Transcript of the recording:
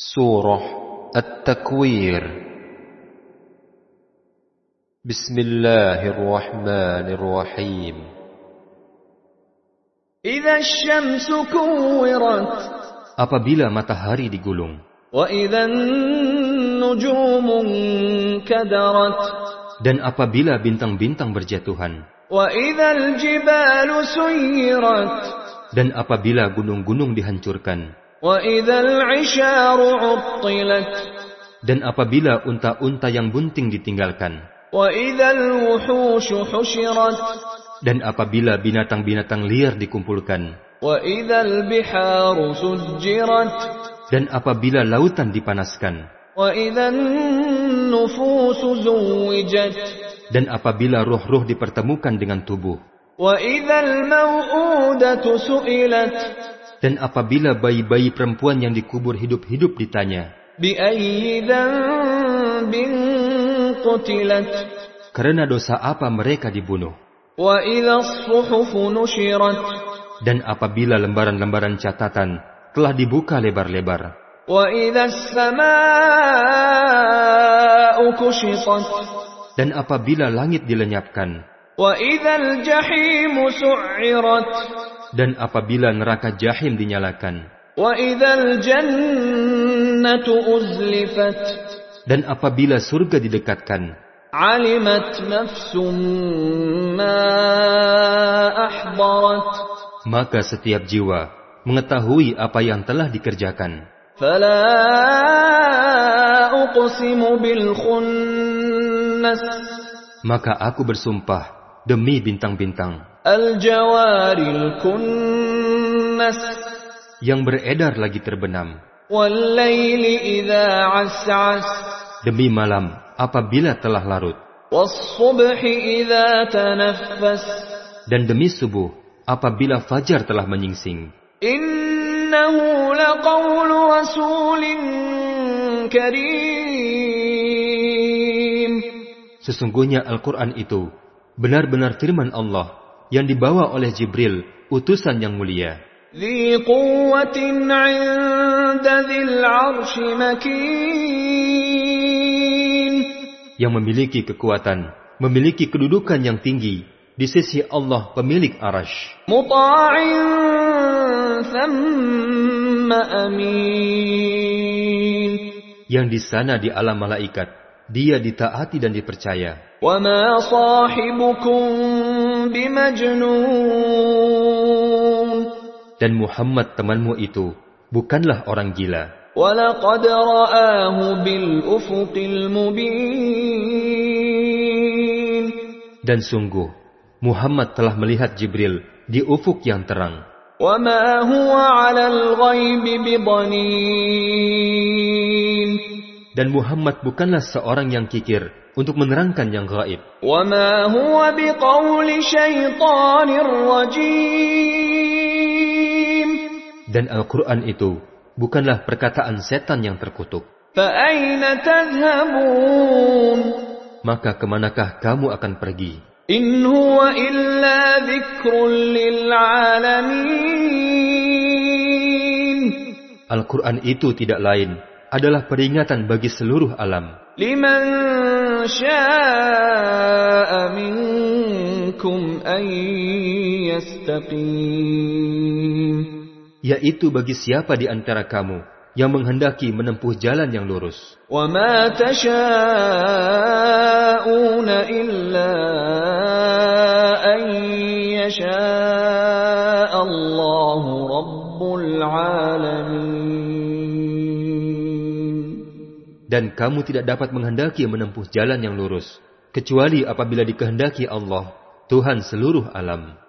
سورة التكوير بسم الله الرحمن الرحيم إذا الشمس كورت apabila matahari digulung وإذا النجوم انكدرت dan apabila bintang-bintang berjatuhan وإذا الجبال سيرت dan apabila gunung-gunung dihancurkan وإذا العشار عطلت Dan apabila unta-unta yang bunting ditinggalkan, dan apabila binatang-binatang liar dikumpulkan, dan apabila lautan dipanaskan, dan apabila roh-roh dipertemukan dengan tubuh, dan apabila bayi-bayi perempuan yang dikubur hidup-hidup ditanya, karena dosa apa mereka dibunuh? Dan apabila lembaran-lembaran catatan telah dibuka lebar-lebar, dan apabila langit dilenyapkan, dan apabila neraka jahim dinyalakan. Dan apabila surga didekatkan. Maka setiap jiwa mengetahui apa yang telah dikerjakan. Maka aku bersumpah demi bintang-bintang. Yang beredar lagi terbenam. Demi malam apabila telah larut. Dan demi subuh apabila fajar telah menyingsing. Sesungguhnya Al-Quran itu benar-benar firman Allah yang dibawa oleh Jibril utusan yang mulia ذي قوة عند ذي العرش مكين yang memiliki kekuatan memiliki kedudukan yang tinggi di sisi Allah pemilik arash مطاع ثم أمين yang di sana di alam malaikat dia ditaati dan dipercaya وما صاحبكم بمجنون dan Muhammad temanmu itu bukanlah orang gila ولقد رآه بالأفق المبين dan sungguh Muhammad telah melihat Jibril di ufuk yang terang وما هو على الغيب بضنين dan Muhammad bukanlah seorang yang kikir untuk menerangkan yang gaib. Dan Al-Quran itu bukanlah perkataan setan yang terkutuk. Maka ke manakah kamu akan pergi? In huwa illa lil alamin. Al-Quran itu tidak lain adalah peringatan bagi seluruh alam. Liman syaa minkum an yastaqim. Yaitu bagi siapa di antara kamu yang menghendaki menempuh jalan yang lurus. Wa ma tasha'una illa an yasha'a Allahu Rabbul alamin dan kamu tidak dapat menghendaki menempuh jalan yang lurus kecuali apabila dikehendaki Allah Tuhan seluruh alam